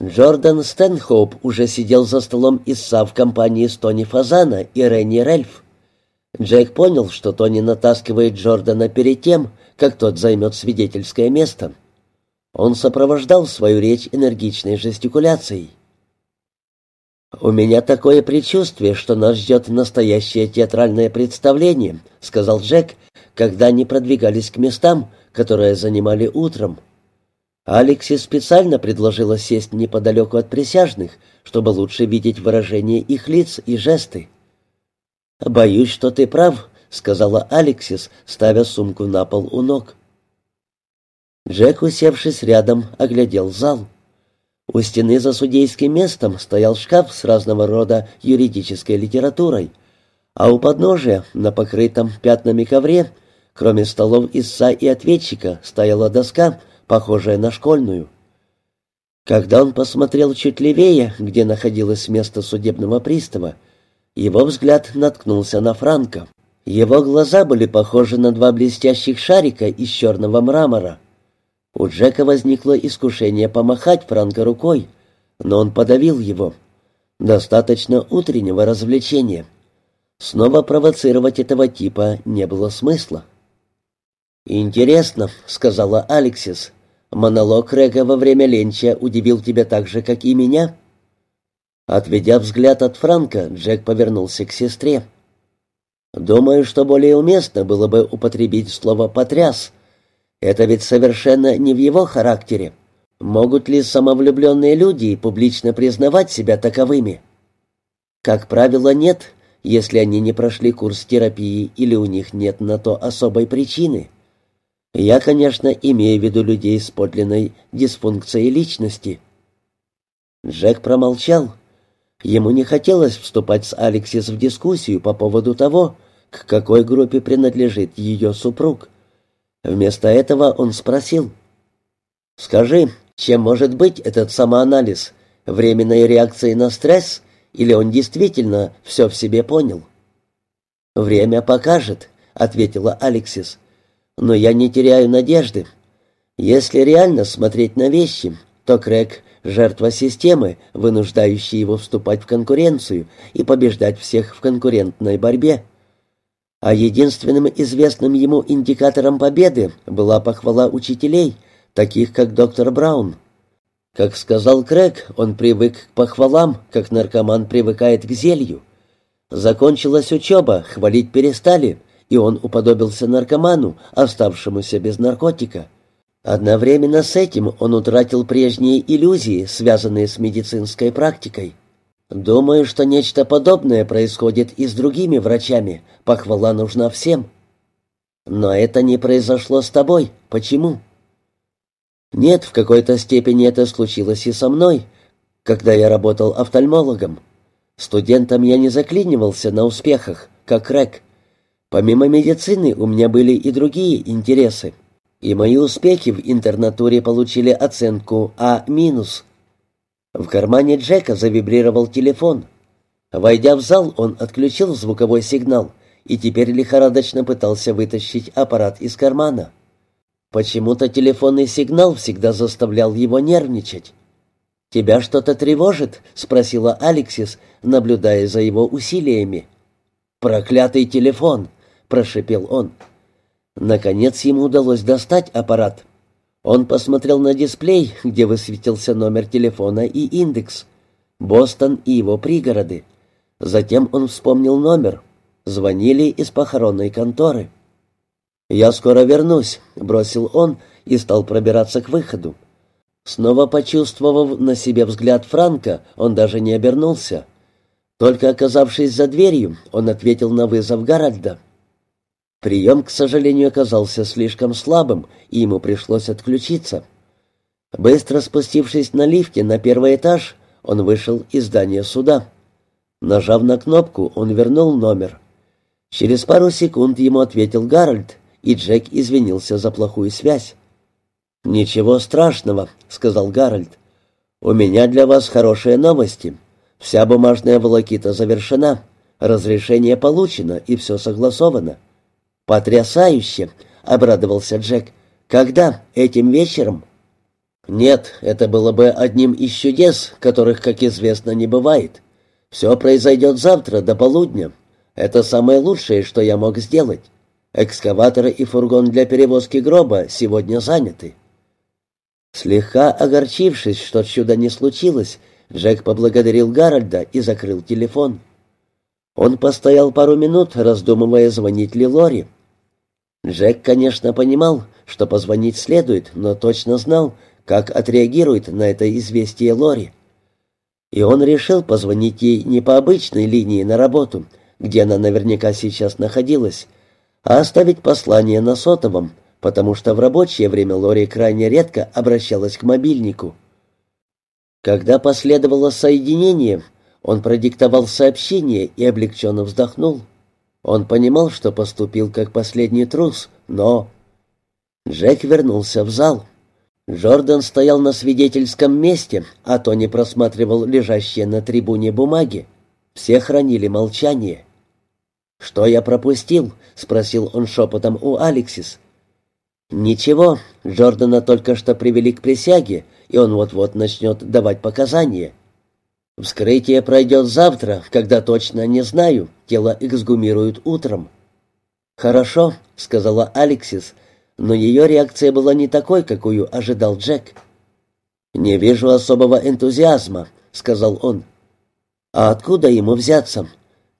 Джордан Стэнхоуп уже сидел за столом ИСА в компании с Тони Фазана и Ренни Рельф. Джек понял, что Тони натаскивает Джордана перед тем, как тот займет свидетельское место. Он сопровождал свою речь энергичной жестикуляцией. «У меня такое предчувствие, что нас ждет настоящее театральное представление», — сказал Джек, когда они продвигались к местам, которые занимали утром. Алекси специально предложила сесть неподалеку от присяжных, чтобы лучше видеть выражение их лиц и жесты. «Боюсь, что ты прав», — сказала Алексис, ставя сумку на пол у ног. Джек, усевшись рядом, оглядел зал. У стены за судейским местом стоял шкаф с разного рода юридической литературой, а у подножия, на покрытом пятнами ковре, кроме столов истца и ответчика, стояла доска, похожая на школьную. Когда он посмотрел чуть левее, где находилось место судебного пристава, его взгляд наткнулся на Франка. Его глаза были похожи на два блестящих шарика из черного мрамора. У Джека возникло искушение помахать Франка рукой, но он подавил его. Достаточно утреннего развлечения. Снова провоцировать этого типа не было смысла. «Интересно», — сказала Алексис, — «монолог Рега во время ленча удивил тебя так же, как и меня?» Отведя взгляд от Франка, Джек повернулся к сестре. «Думаю, что более уместно было бы употребить слово «потряс», это ведь совершенно не в его характере. Могут ли самовлюбленные люди публично признавать себя таковыми? Как правило, нет, если они не прошли курс терапии или у них нет на то особой причины. Я, конечно, имею в виду людей с подлинной дисфункцией личности. Джек промолчал. Ему не хотелось вступать с Алексис в дискуссию по поводу того, к какой группе принадлежит ее супруг. Вместо этого он спросил. «Скажи, чем может быть этот самоанализ? Временной реакцией на стресс? Или он действительно все в себе понял?» «Время покажет», — ответила Алексис. «Но я не теряю надежды. Если реально смотреть на вещи, то Крэг — жертва системы, вынуждающей его вступать в конкуренцию и побеждать всех в конкурентной борьбе а единственным известным ему индикатором победы была похвала учителей, таких как доктор Браун. Как сказал Крэг, он привык к похвалам, как наркоман привыкает к зелью. Закончилась учеба, хвалить перестали, и он уподобился наркоману, оставшемуся без наркотика. Одновременно с этим он утратил прежние иллюзии, связанные с медицинской практикой. Думаю, что нечто подобное происходит и с другими врачами. Похвала нужна всем. Но это не произошло с тобой. Почему? Нет, в какой-то степени это случилось и со мной, когда я работал офтальмологом. Студентом я не заклинивался на успехах, как Рэк. Помимо медицины у меня были и другие интересы. И мои успехи в интернатуре получили оценку А-. В кармане Джека завибрировал телефон. Войдя в зал, он отключил звуковой сигнал и теперь лихорадочно пытался вытащить аппарат из кармана. Почему-то телефонный сигнал всегда заставлял его нервничать. «Тебя что-то тревожит?» — спросила Алексис, наблюдая за его усилиями. «Проклятый телефон!» — прошепел он. Наконец ему удалось достать аппарат. Он посмотрел на дисплей, где высветился номер телефона и индекс. Бостон и его пригороды. Затем он вспомнил номер. Звонили из похоронной конторы. «Я скоро вернусь», — бросил он и стал пробираться к выходу. Снова почувствовав на себе взгляд Франка, он даже не обернулся. Только оказавшись за дверью, он ответил на вызов Гарольда. Прием, к сожалению, оказался слишком слабым, и ему пришлось отключиться. Быстро спустившись на лифте на первый этаж, он вышел из здания суда. Нажав на кнопку, он вернул номер. Через пару секунд ему ответил Гарольд, и Джек извинился за плохую связь. «Ничего страшного», — сказал Гарольд. «У меня для вас хорошие новости. Вся бумажная волокита завершена, разрешение получено и все согласовано». «Потрясающе!» — обрадовался Джек. «Когда? Этим вечером?» «Нет, это было бы одним из чудес, которых, как известно, не бывает. Все произойдет завтра до полудня. Это самое лучшее, что я мог сделать. Экскаватор и фургон для перевозки гроба сегодня заняты». Слегка огорчившись, что чудо не случилось, Джек поблагодарил Гарольда и закрыл телефон. Он постоял пару минут, раздумывая, звонить ли Лори. Джек, конечно, понимал, что позвонить следует, но точно знал, как отреагирует на это известие Лори. И он решил позвонить ей не по обычной линии на работу, где она наверняка сейчас находилась, а оставить послание на сотовом, потому что в рабочее время Лори крайне редко обращалась к мобильнику. Когда последовало соединение, он продиктовал сообщение и облегченно вздохнул. Он понимал, что поступил как последний трус, но... Джек вернулся в зал. Джордан стоял на свидетельском месте, а Тони просматривал лежащие на трибуне бумаги. Все хранили молчание. «Что я пропустил?» — спросил он шепотом у Алексис. «Ничего, Джордана только что привели к присяге, и он вот-вот начнет давать показания. Вскрытие пройдет завтра, когда точно не знаю, тело эксгумируют утром». «Хорошо», — сказала Алексис, — но ее реакция была не такой, какую ожидал Джек. «Не вижу особого энтузиазма», — сказал он. «А откуда ему взяться?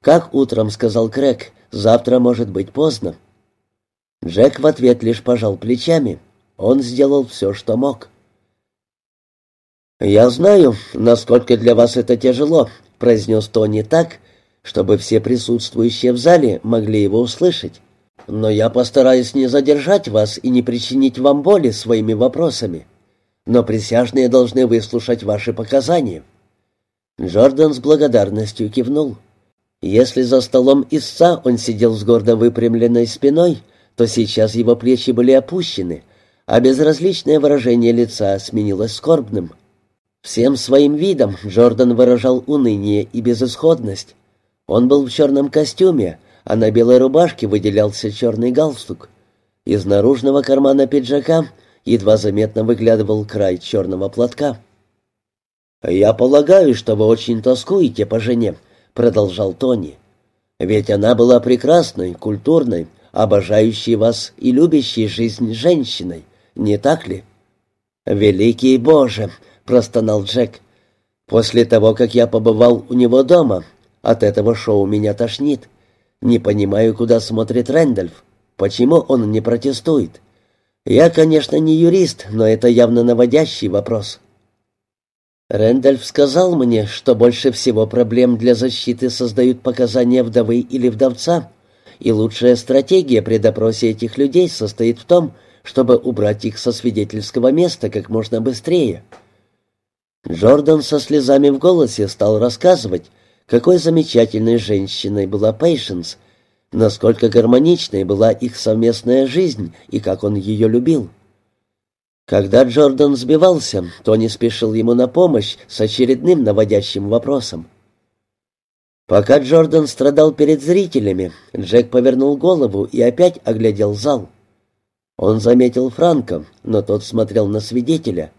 Как утром, — сказал Крэг, — завтра может быть поздно». Джек в ответ лишь пожал плечами. Он сделал все, что мог. «Я знаю, насколько для вас это тяжело», — произнес Тони так, чтобы все присутствующие в зале могли его услышать но я постараюсь не задержать вас и не причинить вам боли своими вопросами. Но присяжные должны выслушать ваши показания». Джордан с благодарностью кивнул. Если за столом истца он сидел с гордо выпрямленной спиной, то сейчас его плечи были опущены, а безразличное выражение лица сменилось скорбным. Всем своим видом Джордан выражал уныние и безысходность. Он был в черном костюме, а на белой рубашке выделялся черный галстук. Из наружного кармана пиджака едва заметно выглядывал край черного платка. «Я полагаю, что вы очень тоскуете по жене», — продолжал Тони. «Ведь она была прекрасной, культурной, обожающей вас и любящей жизнь женщиной, не так ли?» «Великий Боже!» — простонал Джек. «После того, как я побывал у него дома, от этого шоу меня тошнит. Не понимаю, куда смотрит Рэндольф. Почему он не протестует? Я, конечно, не юрист, но это явно наводящий вопрос. Рэндольф сказал мне, что больше всего проблем для защиты создают показания вдовы или вдовца, и лучшая стратегия при допросе этих людей состоит в том, чтобы убрать их со свидетельского места как можно быстрее. Джордан со слезами в голосе стал рассказывать, какой замечательной женщиной была Пейшенс, насколько гармоничной была их совместная жизнь и как он ее любил. Когда Джордан сбивался, Тони спешил ему на помощь с очередным наводящим вопросом. Пока Джордан страдал перед зрителями, Джек повернул голову и опять оглядел зал. Он заметил Франка, но тот смотрел на свидетеля.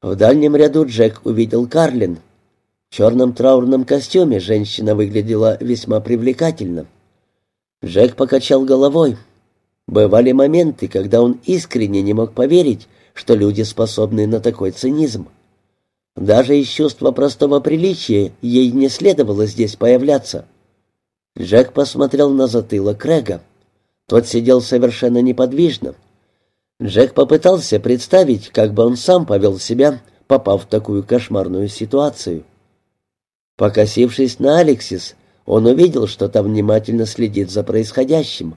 В дальнем ряду Джек увидел Карлин, в черном траурном костюме женщина выглядела весьма привлекательно. Джек покачал головой. Бывали моменты, когда он искренне не мог поверить, что люди способны на такой цинизм. Даже из чувства простого приличия ей не следовало здесь появляться. Джек посмотрел на затылок Крэга. Тот сидел совершенно неподвижно. Джек попытался представить, как бы он сам повел себя, попав в такую кошмарную ситуацию. Покосившись на Алексис, он увидел, что та внимательно следит за происходящим.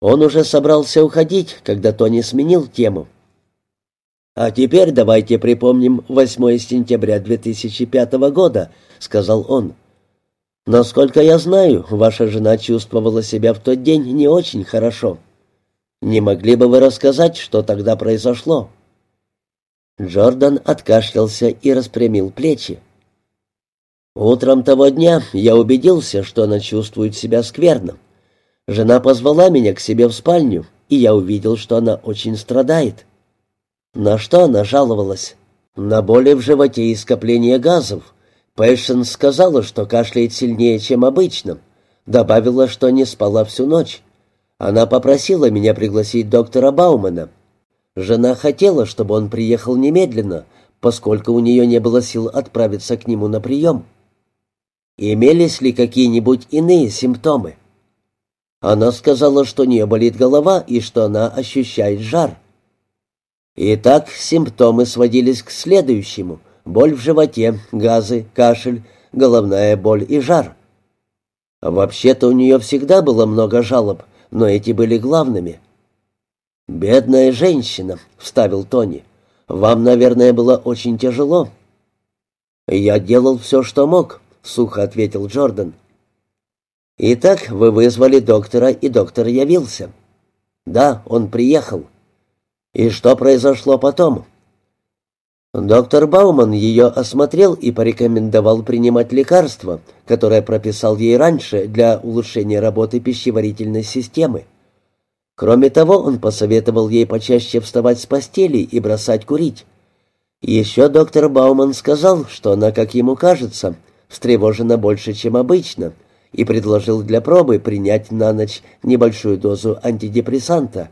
Он уже собрался уходить, когда Тони сменил тему. «А теперь давайте припомним 8 сентября 2005 года», — сказал он. «Насколько я знаю, ваша жена чувствовала себя в тот день не очень хорошо. Не могли бы вы рассказать, что тогда произошло?» Джордан откашлялся и распрямил плечи. Утром того дня я убедился, что она чувствует себя скверно. Жена позвала меня к себе в спальню, и я увидел, что она очень страдает. На что она жаловалась? На боли в животе и скопление газов. Пэйшенс сказала, что кашляет сильнее, чем обычно. Добавила, что не спала всю ночь. Она попросила меня пригласить доктора Баумана. Жена хотела, чтобы он приехал немедленно, поскольку у нее не было сил отправиться к нему на прием. Имелись ли какие-нибудь иные симптомы? Она сказала, что у нее болит голова и что она ощущает жар. Итак, симптомы сводились к следующему. Боль в животе, газы, кашель, головная боль и жар. Вообще-то у нее всегда было много жалоб, но эти были главными. «Бедная женщина», — вставил Тони. «Вам, наверное, было очень тяжело». «Я делал все, что мог», — сухо ответил Джордан. «Итак, вы вызвали доктора, и доктор явился». «Да, он приехал». «И что произошло потом?» Доктор Бауман ее осмотрел и порекомендовал принимать лекарства, которое прописал ей раньше для улучшения работы пищеварительной системы. Кроме того, он посоветовал ей почаще вставать с постели и бросать курить. Еще доктор Бауман сказал, что она, как ему кажется, встревожена больше, чем обычно, и предложил для пробы принять на ночь небольшую дозу антидепрессанта.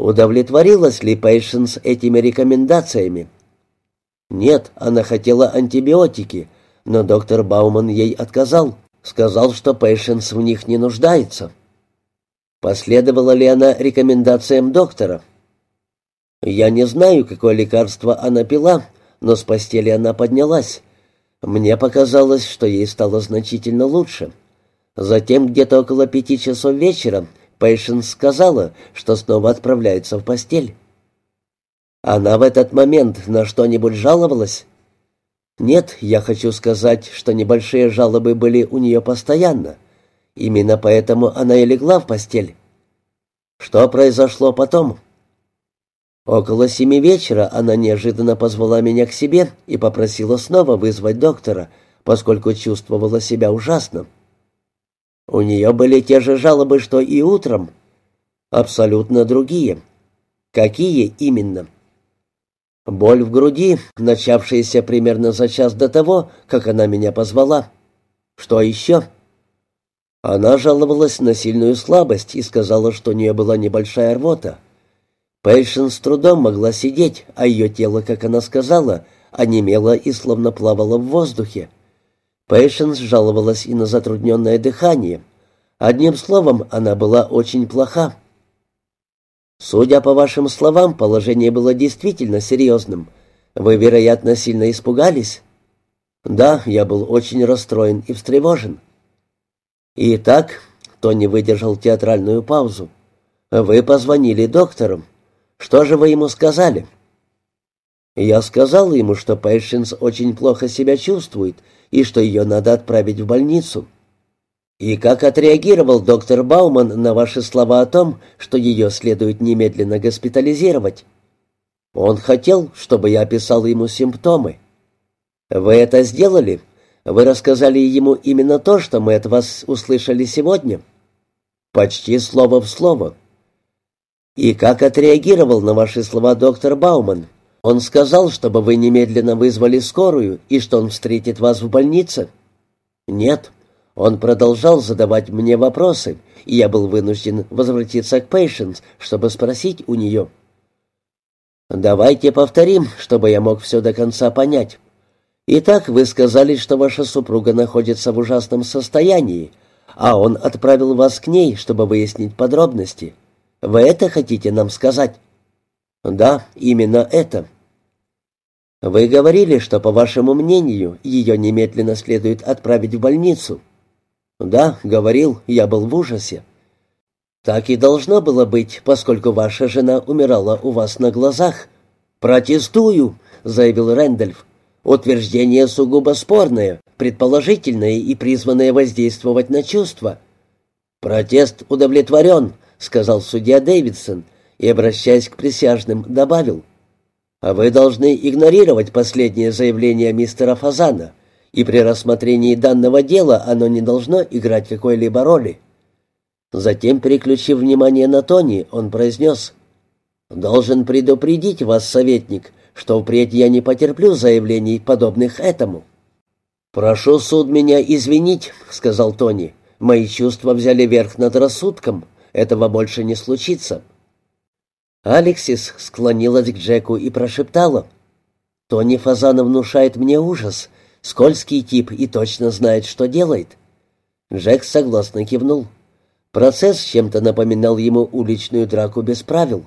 Удовлетворилась ли Пейшенс этими рекомендациями? Нет, она хотела антибиотики, но доктор Бауман ей отказал, сказал, что Пейшенс в них не нуждается. Последовала ли она рекомендациям доктора? Я не знаю, какое лекарство она пила, но с постели она поднялась. Мне показалось, что ей стало значительно лучше. Затем где-то около пяти часов вечера Пейшенс сказала, что снова отправляется в постель. Она в этот момент на что-нибудь жаловалась? Нет, я хочу сказать, что небольшие жалобы были у нее постоянно. Именно поэтому она и легла в постель. Что произошло потом? Около семи вечера она неожиданно позвала меня к себе и попросила снова вызвать доктора, поскольку чувствовала себя ужасно. У нее были те же жалобы, что и утром. Абсолютно другие. Какие именно? Боль в груди, начавшаяся примерно за час до того, как она меня позвала. Что еще? Она жаловалась на сильную слабость и сказала, что у нее была небольшая рвота. Пейшен с трудом могла сидеть, а ее тело, как она сказала, онемело и словно плавало в воздухе. Пейшенс жаловалась и на затрудненное дыхание. Одним словом, она была очень плоха. Судя по вашим словам, положение было действительно серьезным. Вы, вероятно, сильно испугались? Да, я был очень расстроен и встревожен. Итак, Тони выдержал театральную паузу. Вы позвонили доктору. Что же вы ему сказали? Я сказал ему, что Пэйшенс очень плохо себя чувствует и что ее надо отправить в больницу. И как отреагировал доктор Бауман на ваши слова о том, что ее следует немедленно госпитализировать? Он хотел, чтобы я описал ему симптомы. Вы это сделали? Вы рассказали ему именно то, что мы от вас услышали сегодня? Почти слово в слово. И как отреагировал на ваши слова доктор Бауман? Он сказал, чтобы вы немедленно вызвали скорую и что он встретит вас в больнице? Нет. Он продолжал задавать мне вопросы, и я был вынужден возвратиться к Пейшенс, чтобы спросить у нее. «Давайте повторим, чтобы я мог все до конца понять. Итак, вы сказали, что ваша супруга находится в ужасном состоянии, а он отправил вас к ней, чтобы выяснить подробности. Вы это хотите нам сказать?» «Да, именно это». «Вы говорили, что, по вашему мнению, ее немедленно следует отправить в больницу». «Да, говорил, я был в ужасе». «Так и должно было быть, поскольку ваша жена умирала у вас на глазах». «Протестую», — заявил Рэндольф. «Утверждение сугубо спорное, предположительное и призванное воздействовать на чувства». «Протест удовлетворен», — сказал судья Дэвидсон, и, обращаясь к присяжным, добавил. «А вы должны игнорировать последнее заявление мистера Фазана, и при рассмотрении данного дела оно не должно играть какой-либо роли». Затем, переключив внимание на Тони, он произнес. Должен предупредить вас, советник, что впредь я не потерплю заявлений, подобных этому. «Прошу суд меня извинить», — сказал Тони. «Мои чувства взяли верх над рассудком. Этого больше не случится». Алексис склонилась к Джеку и прошептала. «Тони Фазанов внушает мне ужас. Скользкий тип и точно знает, что делает». Джек согласно кивнул. Процесс чем-то напоминал ему уличную драку без правил.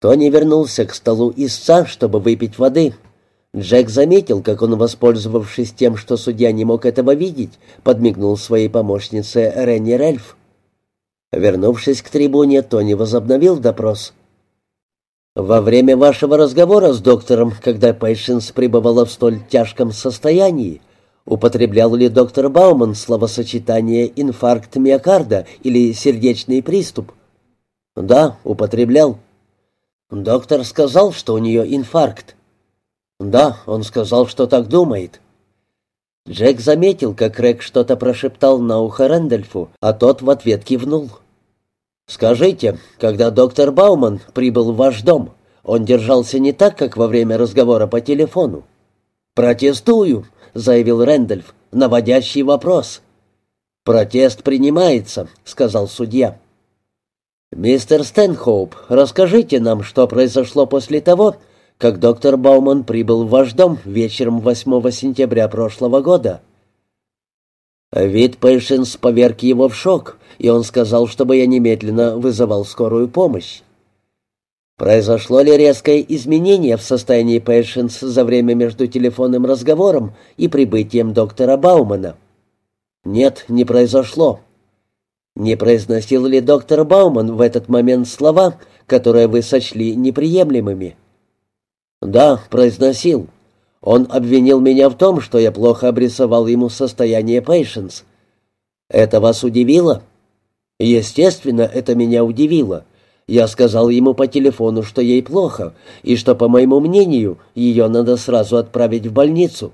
Тони вернулся к столу истца, чтобы выпить воды. Джек заметил, как он, воспользовавшись тем, что судья не мог этого видеть, подмигнул своей помощнице Ренни Рельф. Вернувшись к трибуне, Тони возобновил допрос. «Во время вашего разговора с доктором, когда Пейшенс пребывала в столь тяжком состоянии, Употреблял ли доктор Бауман словосочетание «инфаркт миокарда» или «сердечный приступ»? Да, употреблял. Доктор сказал, что у нее инфаркт. Да, он сказал, что так думает. Джек заметил, как Рэг что-то прошептал на ухо Рэндольфу, а тот в ответ кивнул. «Скажите, когда доктор Бауман прибыл в ваш дом, он держался не так, как во время разговора по телефону?» «Протестую», — заявил Рэндольф. «Наводящий вопрос». «Протест принимается», — сказал судья. «Мистер Стэнхоуп, расскажите нам, что произошло после того, как доктор Бауман прибыл в ваш дом вечером 8 сентября прошлого года». Вид Пэйшенс поверг его в шок, и он сказал, чтобы я немедленно вызывал скорую помощь. Произошло ли резкое изменение в состоянии Пэйшенс за время между телефонным разговором и прибытием доктора Баумана? Нет, не произошло. Не произносил ли доктор Бауман в этот момент слова, которые вы сочли неприемлемыми? Да, произносил. Он обвинил меня в том, что я плохо обрисовал ему состояние Пейшенс. Это вас удивило? Естественно, это меня удивило. Я сказал ему по телефону, что ей плохо, и что, по моему мнению, ее надо сразу отправить в больницу.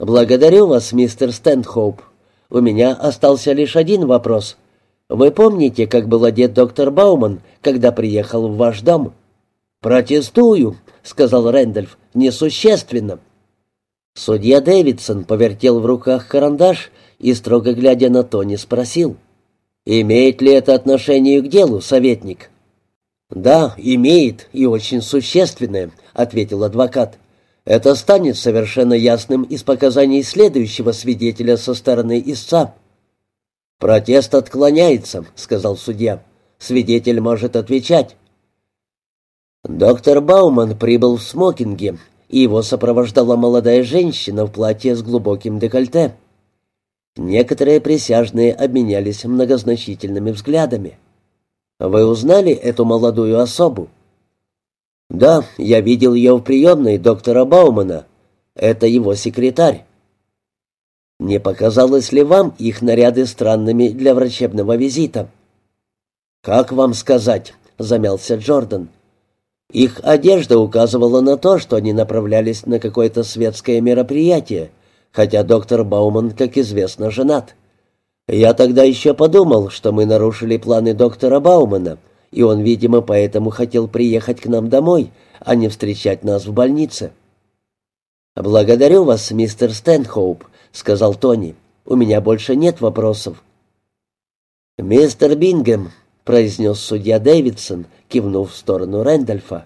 «Благодарю вас, мистер Стэнхоуп. У меня остался лишь один вопрос. Вы помните, как был одет доктор Бауман, когда приехал в ваш дом?» «Протестую», — сказал Рэндольф, — «несущественно». Судья Дэвидсон повертел в руках карандаш и, строго глядя на Тони, спросил — «Имеет ли это отношение к делу, советник?» «Да, имеет, и очень существенное», — ответил адвокат. «Это станет совершенно ясным из показаний следующего свидетеля со стороны истца». «Протест отклоняется», — сказал судья. «Свидетель может отвечать». Доктор Бауман прибыл в смокинге, и его сопровождала молодая женщина в платье с глубоким декольте. Некоторые присяжные обменялись многозначительными взглядами. «Вы узнали эту молодую особу?» «Да, я видел ее в приемной доктора Баумана. Это его секретарь». «Не показалось ли вам их наряды странными для врачебного визита?» «Как вам сказать?» — замялся Джордан. «Их одежда указывала на то, что они направлялись на какое-то светское мероприятие, хотя доктор Бауман, как известно, женат. Я тогда еще подумал, что мы нарушили планы доктора Баумана, и он, видимо, поэтому хотел приехать к нам домой, а не встречать нас в больнице. «Благодарю вас, мистер Стэнхоуп», — сказал Тони. «У меня больше нет вопросов». «Мистер Бингем», — произнес судья Дэвидсон, кивнув в сторону Рэндольфа.